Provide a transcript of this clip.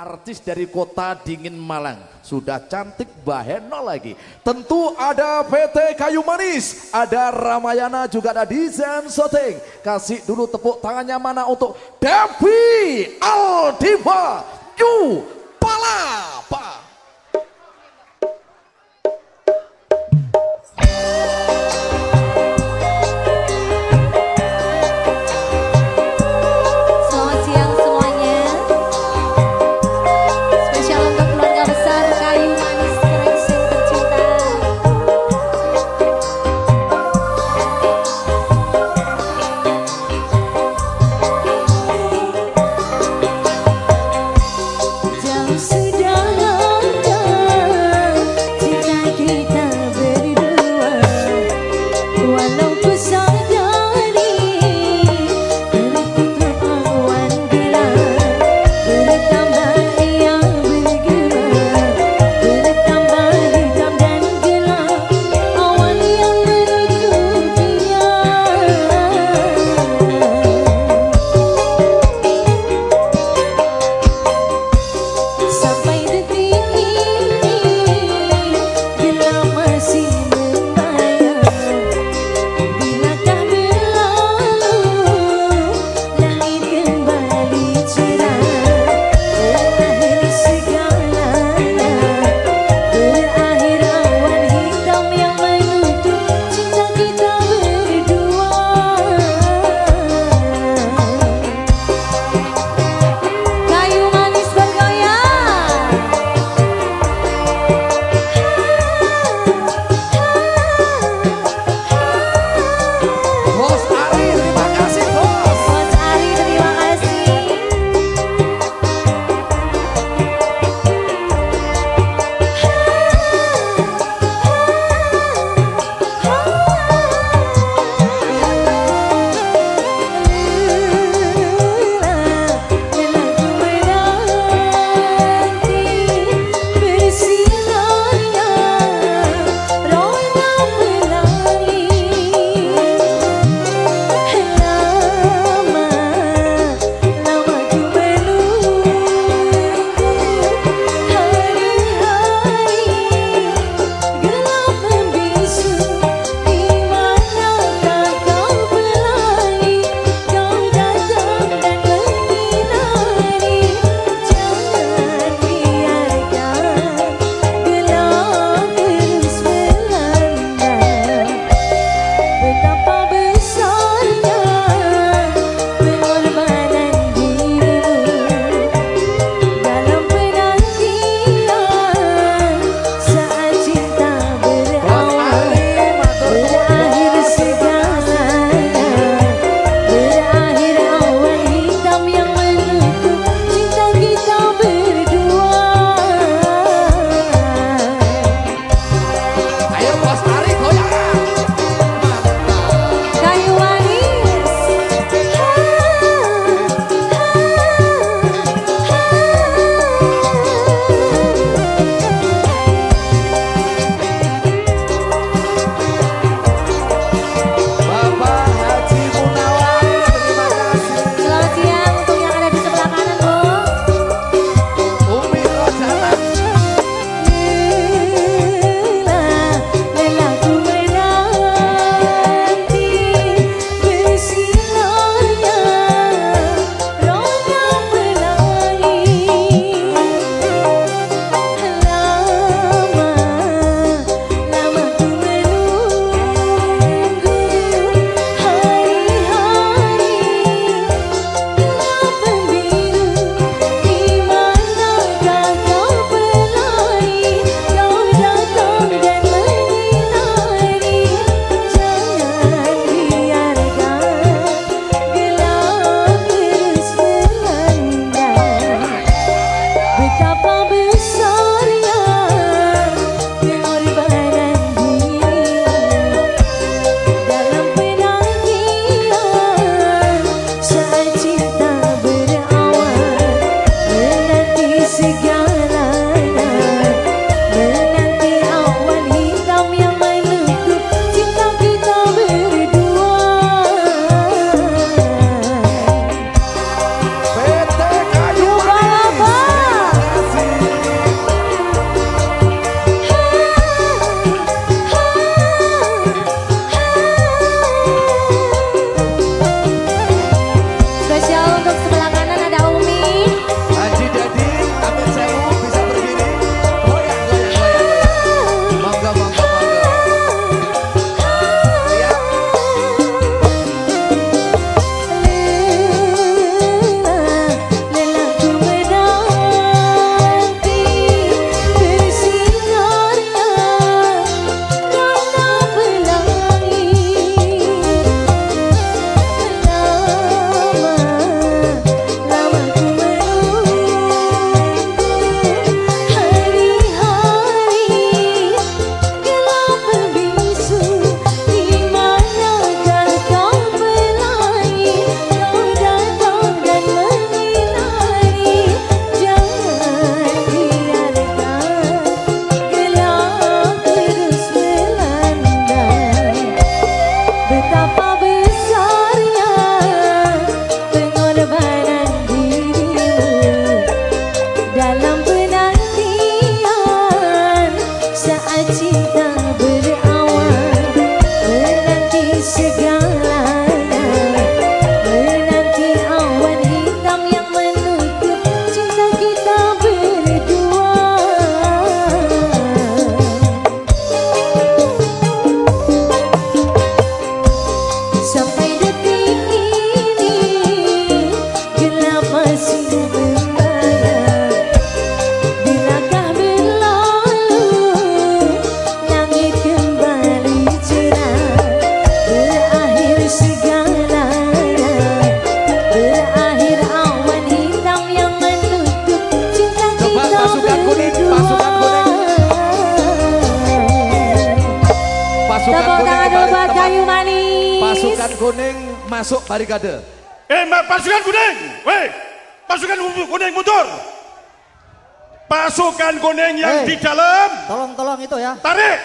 artis dari kota dingin Malang. Sudah cantik baheno lagi. Tentu ada PT Kayu Manis ada Ramayana juga ada Desain Shooting. Kasih dulu tepuk tangannya mana untuk Devi Aldiva Yu Pasukan Tepuk kuning tangan dulu kembali buat kayu manis. Pasukan kuning masuk barikade. Eh, pasukan kuning. Weh, pasukan kuning mundur. Pasukan kuning yang Eh. di dalam Tolong tolong itu ya. tarik.